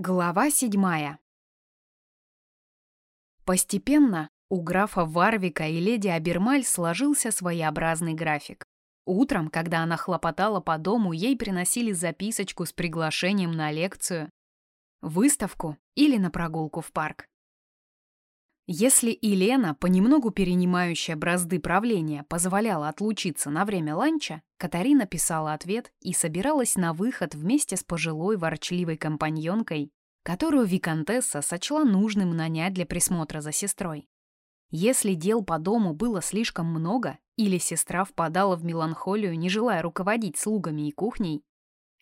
Глава седьмая. Постепенно у графа Варвика и леди Абермаль сложился своеобразный график. Утром, когда она хлопотала по дому, ей приносили записочку с приглашением на лекцию, выставку или на прогулку в парк. Если Елена, понемногу перенимающая бразды правления, позволяла отлучиться на время ланча, Катарина писала ответ и собиралась на выход вместе с пожилой ворчливой компаньонкой, которую виконтесса сочла нужным нанять для присмотра за сестрой. Если дел по дому было слишком много, или сестра впадала в меланхолию, не желая руководить слугами и кухней,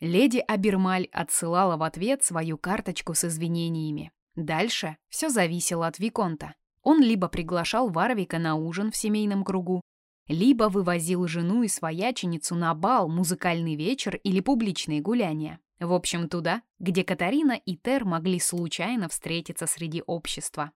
леди Абермаль отсылала в ответ свою карточку с извинениями, Дальше все зависело от Виконта. Он либо приглашал Варвика на ужин в семейном кругу, либо вывозил жену и свояченицу на бал, музыкальный вечер или публичные гуляния. В общем, туда, где Катарина и Тер могли случайно встретиться среди общества.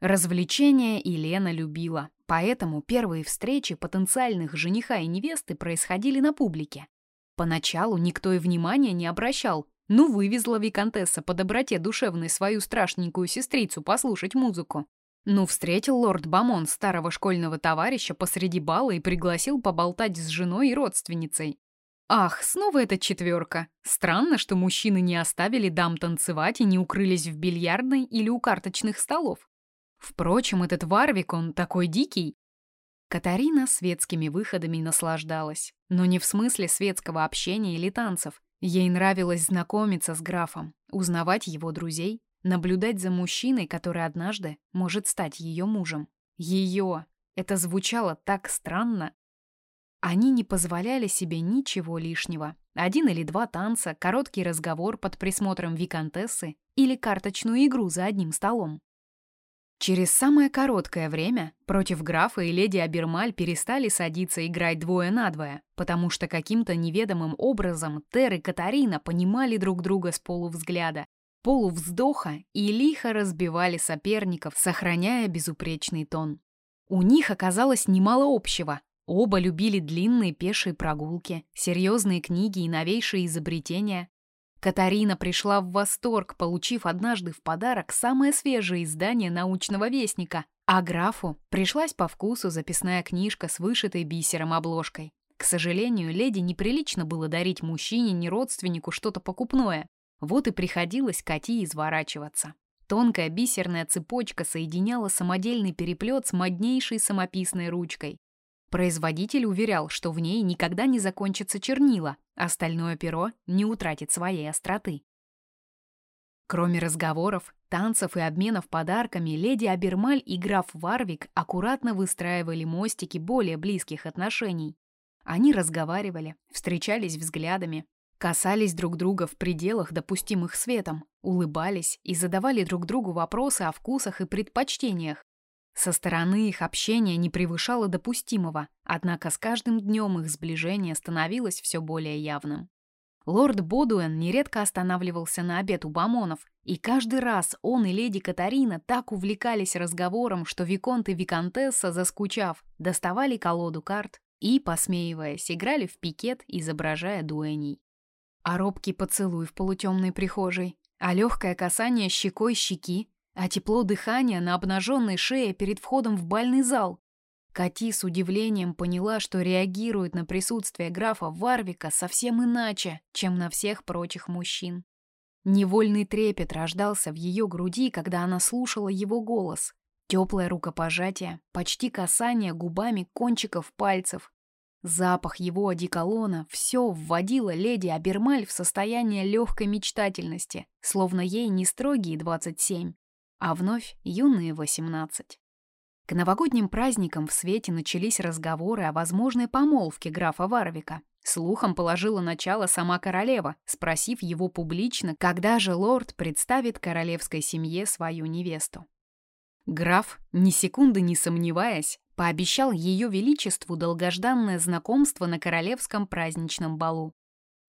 Развлечения Елена любила, поэтому первые встречи потенциальных жениха и невесты происходили на публике. Поначалу никто и внимания не обращал, ну, вывезла виконтесса по доброте душевной свою страшненькую сестрицу послушать музыку. Ну, встретил лорд Бамон старого школьного товарища посреди бала и пригласил поболтать с женой и родственницей. Ах, снова эта четверка. Странно, что мужчины не оставили дам танцевать и не укрылись в бильярдной или у карточных столов. Впрочем, этот Варвик, он такой дикий. Катарина светскими выходами наслаждалась, но не в смысле светского общения или танцев, Ей нравилось знакомиться с графом, узнавать его друзей, наблюдать за мужчиной, который однажды может стать ее мужем. Ее! Это звучало так странно. Они не позволяли себе ничего лишнего. Один или два танца, короткий разговор под присмотром виконтессы или карточную игру за одним столом. Через самое короткое время против графа и леди Абермаль перестали садиться играть двое на двое, потому что каким-то неведомым образом Тер и Катарина понимали друг друга с полувзгляда, полувздоха и лихо разбивали соперников, сохраняя безупречный тон. У них оказалось немало общего. Оба любили длинные пешие прогулки, серьезные книги и новейшие изобретения, Катарина пришла в восторг, получив однажды в подарок самое свежее издание научного вестника, а графу пришлась по вкусу записная книжка с вышитой бисером обложкой. К сожалению, леди неприлично было дарить мужчине, не родственнику, что-то покупное. Вот и приходилось Кати изворачиваться. Тонкая бисерная цепочка соединяла самодельный переплет с моднейшей самописной ручкой. Производитель уверял, что в ней никогда не закончатся чернила, остальное перо не утратит своей остроты. Кроме разговоров, танцев и обменов подарками, леди Абермаль и граф Варвик аккуратно выстраивали мостики более близких отношений. Они разговаривали, встречались взглядами, касались друг друга в пределах, допустимых светом, улыбались и задавали друг другу вопросы о вкусах и предпочтениях, со стороны их общение не превышало допустимого, однако с каждым днем их сближение становилось все более явным. Лорд Бодуэн нередко останавливался на обед у Бамонов, и каждый раз он и леди Катарина так увлекались разговором, что Виконт и Виконтесса, заскучав, доставали колоду карт и, посмеиваясь, играли в пикет, изображая дуэней. А робкий поцелуй в полутемной прихожей, а легкое касание щекой щеки, а тепло дыхания на обнаженной шее перед входом в бальный зал. Кати с удивлением поняла, что реагирует на присутствие графа Варвика совсем иначе, чем на всех прочих мужчин. Невольный трепет рождался в ее груди, когда она слушала его голос. Теплое рукопожатие, почти касание губами кончиков пальцев. Запах его одеколона все вводило леди Абермаль в состояние легкой мечтательности, словно ей не строгие двадцать семь, а вновь юные 18. К новогодним праздникам в свете начались разговоры о возможной помолвке графа Варвика. Слухом положила начало сама королева, спросив его публично, когда же лорд представит королевской семье свою невесту. Граф, ни секунды не сомневаясь, пообещал ее величеству долгожданное знакомство на королевском праздничном балу.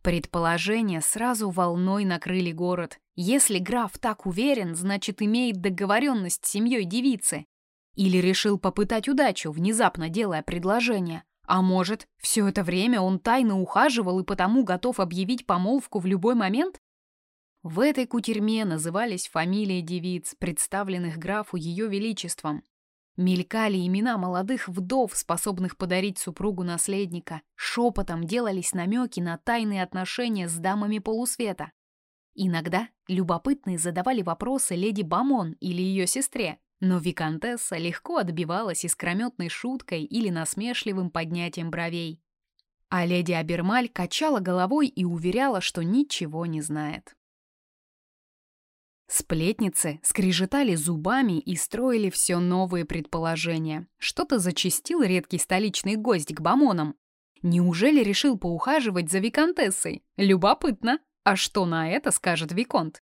Предположения сразу волной накрыли город. Если граф так уверен, значит, имеет договоренность с семьей девицы. Или решил попытать удачу, внезапно делая предложение. А может, все это время он тайно ухаживал и потому готов объявить помолвку в любой момент? В этой кутерьме назывались фамилии девиц, представленных графу ее величеством. Мелькали имена молодых вдов, способных подарить супругу наследника. Шепотом делались намеки на тайные отношения с дамами полусвета. Иногда любопытные задавали вопросы леди Бамон или ее сестре, но виконтесса легко отбивалась искрометной шуткой или насмешливым поднятием бровей. А леди Абермаль качала головой и уверяла, что ничего не знает. Сплетницы скрежетали зубами и строили все новые предположения. Что-то зачистил редкий столичный гость к бамонам. Неужели решил поухаживать за виконтессой? Любопытно. А что на это скажет виконт?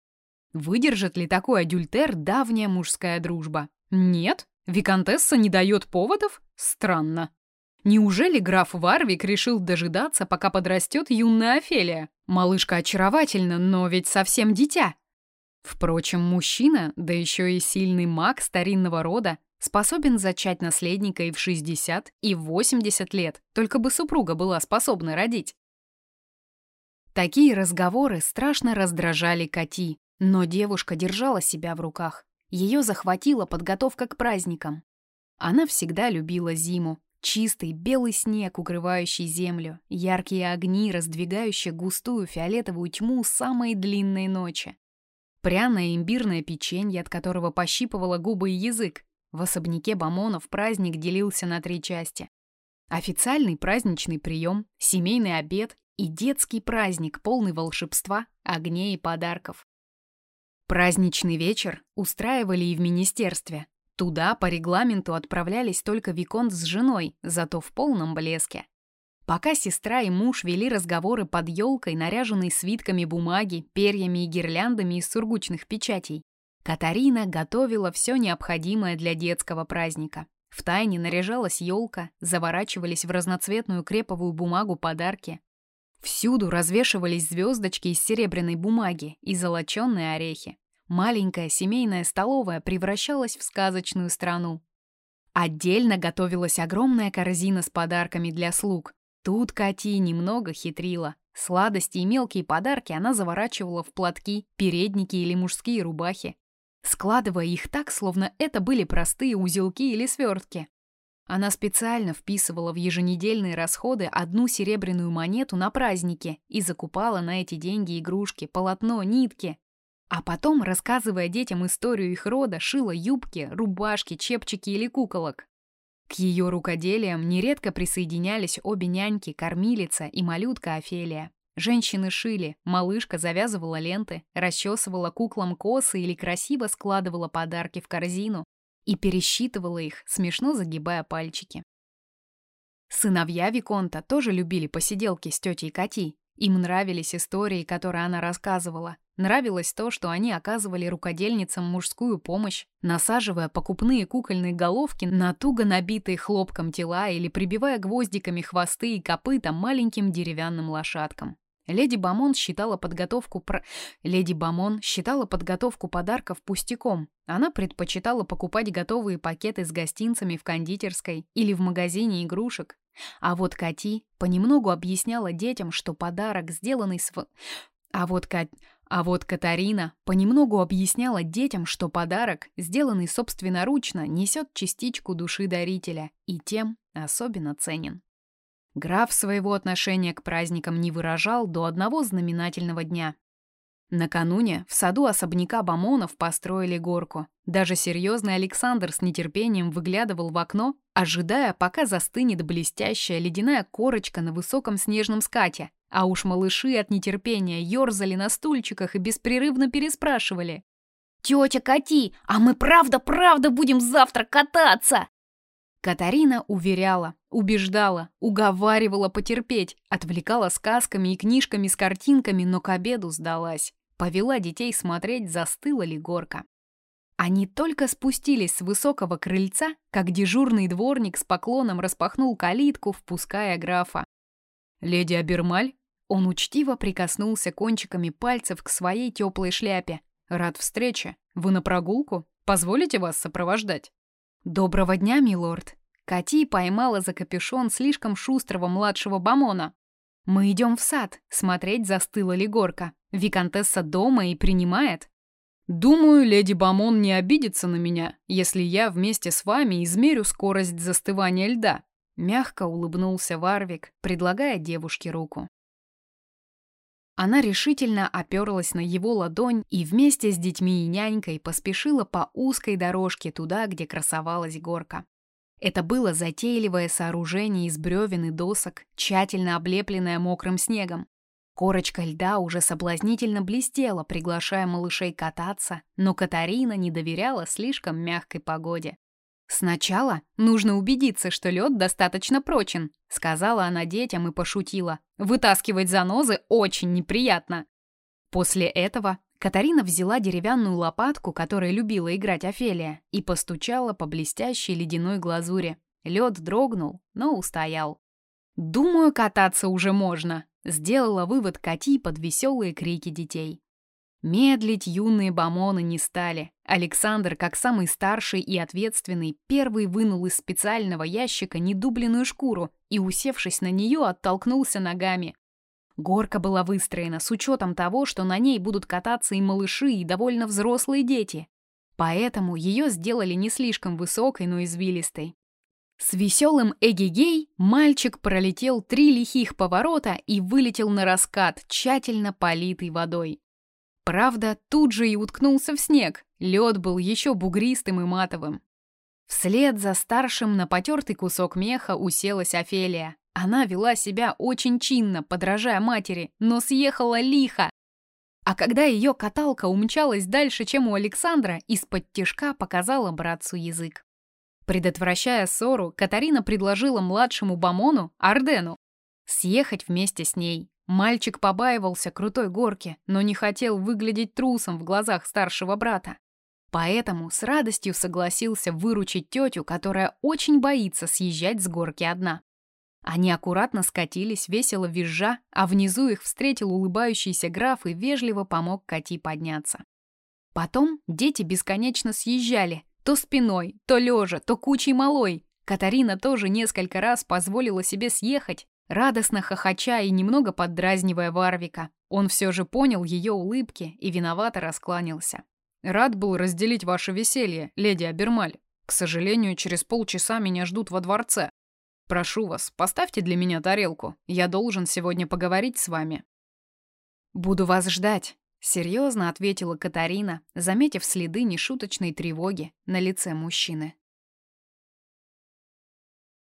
Выдержит ли такой адюльтер давняя мужская дружба? Нет? Виконтесса не дает поводов? Странно. Неужели граф Варвик решил дожидаться, пока подрастет юная Офелия? Малышка очаровательна, но ведь совсем дитя. Впрочем, мужчина, да еще и сильный маг старинного рода, способен зачать наследника и в 60, и в 80 лет, только бы супруга была способна родить. Такие разговоры страшно раздражали Кати, но девушка держала себя в руках. Ее захватила подготовка к праздникам. Она всегда любила зиму. Чистый белый снег, укрывающий землю, яркие огни, раздвигающие густую фиолетовую тьму самой длинной ночи. Пряное имбирное печенье, от которого пощипывало губы и язык. В особняке Бамонов праздник делился на три части. Официальный праздничный прием, семейный обед и детский праздник, полный волшебства, огней и подарков. Праздничный вечер устраивали и в министерстве. Туда по регламенту отправлялись только Виконт с женой, зато в полном блеске. Пока сестра и муж вели разговоры под елкой, наряженной свитками бумаги, перьями и гирляндами из сургучных печатей, Катарина готовила все необходимое для детского праздника. В тайне наряжалась елка, заворачивались в разноцветную креповую бумагу подарки. Всюду развешивались звездочки из серебряной бумаги и золоченные орехи. Маленькая семейная столовая превращалась в сказочную страну. Отдельно готовилась огромная корзина с подарками для слуг, Тут Кати немного хитрила. Сладости и мелкие подарки она заворачивала в платки, передники или мужские рубахи, складывая их так, словно это были простые узелки или свертки. Она специально вписывала в еженедельные расходы одну серебряную монету на празднике и закупала на эти деньги игрушки, полотно, нитки. А потом, рассказывая детям историю их рода, шила юбки, рубашки, чепчики или куколок. К ее рукоделиям нередко присоединялись обе няньки, кормилица и малютка Офелия. Женщины шили, малышка завязывала ленты, расчесывала куклам косы или красиво складывала подарки в корзину и пересчитывала их, смешно загибая пальчики. Сыновья Виконта тоже любили посиделки с тетей Кати. Им нравились истории, которые она рассказывала, Нравилось то, что они оказывали рукодельницам мужскую помощь, насаживая покупные кукольные головки на туго набитые хлопком тела или прибивая гвоздиками хвосты и копыта маленьким деревянным лошадкам. Леди Бамон считала подготовку про... Леди Бамон считала подготовку подарков пустяком. Она предпочитала покупать готовые пакеты с гостинцами в кондитерской или в магазине игрушек. А вот Кати понемногу объясняла детям, что подарок, сделанный с... А вот Кать... А вот Катарина понемногу объясняла детям, что подарок, сделанный собственноручно, несет частичку души дарителя и тем особенно ценен. Граф своего отношения к праздникам не выражал до одного знаменательного дня. Накануне в саду особняка Бамонов построили горку. Даже серьезный Александр с нетерпением выглядывал в окно, ожидая, пока застынет блестящая ледяная корочка на высоком снежном скате, а уж малыши от нетерпения ерзали на стульчиках и беспрерывно переспрашивали. «Тетя Кати, а мы правда-правда будем завтра кататься?» Катарина уверяла, убеждала, уговаривала потерпеть, отвлекала сказками и книжками с картинками, но к обеду сдалась. Повела детей смотреть, застыла ли горка. Они только спустились с высокого крыльца, как дежурный дворник с поклоном распахнул калитку, впуская графа. «Леди Абермаль?» Он учтиво прикоснулся кончиками пальцев к своей теплой шляпе. «Рад встрече. Вы на прогулку? Позволите вас сопровождать?» «Доброго дня, милорд!» Кати поймала за капюшон слишком шустрого младшего бамона. Мы идем в сад, смотреть, застыла ли горка. Викантесса дома и принимает. Думаю, леди Бамон не обидится на меня, если я вместе с вами измерю скорость застывания льда. Мягко улыбнулся Варвик, предлагая девушке руку. Она решительно оперлась на его ладонь и вместе с детьми и нянькой поспешила по узкой дорожке туда, где красовалась горка. Это было затейливое сооружение из бревен и досок, тщательно облепленное мокрым снегом. Корочка льда уже соблазнительно блестела, приглашая малышей кататься, но Катарина не доверяла слишком мягкой погоде. «Сначала нужно убедиться, что лед достаточно прочен», сказала она детям и пошутила. «Вытаскивать занозы очень неприятно». После этого Катарина взяла деревянную лопатку, которой любила играть Офелия, и постучала по блестящей ледяной глазури. Лед дрогнул, но устоял. «Думаю, кататься уже можно», — сделала вывод Кати под веселые крики детей. Медлить юные бомоны не стали. Александр, как самый старший и ответственный, первый вынул из специального ящика недубленную шкуру и, усевшись на нее, оттолкнулся ногами. Горка была выстроена с учетом того, что на ней будут кататься и малыши, и довольно взрослые дети. Поэтому ее сделали не слишком высокой, но извилистой. С веселым эгегей мальчик пролетел три лихих поворота и вылетел на раскат, тщательно политый водой. Правда, тут же и уткнулся в снег. Лед был еще бугристым и матовым. Вслед за старшим на потертый кусок меха уселась Офелия. Она вела себя очень чинно, подражая матери, но съехала лихо. А когда ее каталка умчалась дальше, чем у Александра, из-под тишка показала братцу язык. Предотвращая ссору, Катарина предложила младшему Бамону, Ардену, съехать вместе с ней. Мальчик побаивался крутой горки, но не хотел выглядеть трусом в глазах старшего брата. Поэтому с радостью согласился выручить тетю, которая очень боится съезжать с горки одна. Они аккуратно скатились, весело визжа, а внизу их встретил улыбающийся граф и вежливо помог Кати подняться. Потом дети бесконечно съезжали, то спиной, то лежа, то кучей малой. Катарина тоже несколько раз позволила себе съехать, радостно хохоча и немного поддразнивая Варвика. Он все же понял ее улыбки и виновато раскланялся. «Рад был разделить ваше веселье, леди Абермаль. К сожалению, через полчаса меня ждут во дворце. Прошу вас, поставьте для меня тарелку. Я должен сегодня поговорить с вами». «Буду вас ждать», — серьезно ответила Катарина, заметив следы нешуточной тревоги на лице мужчины.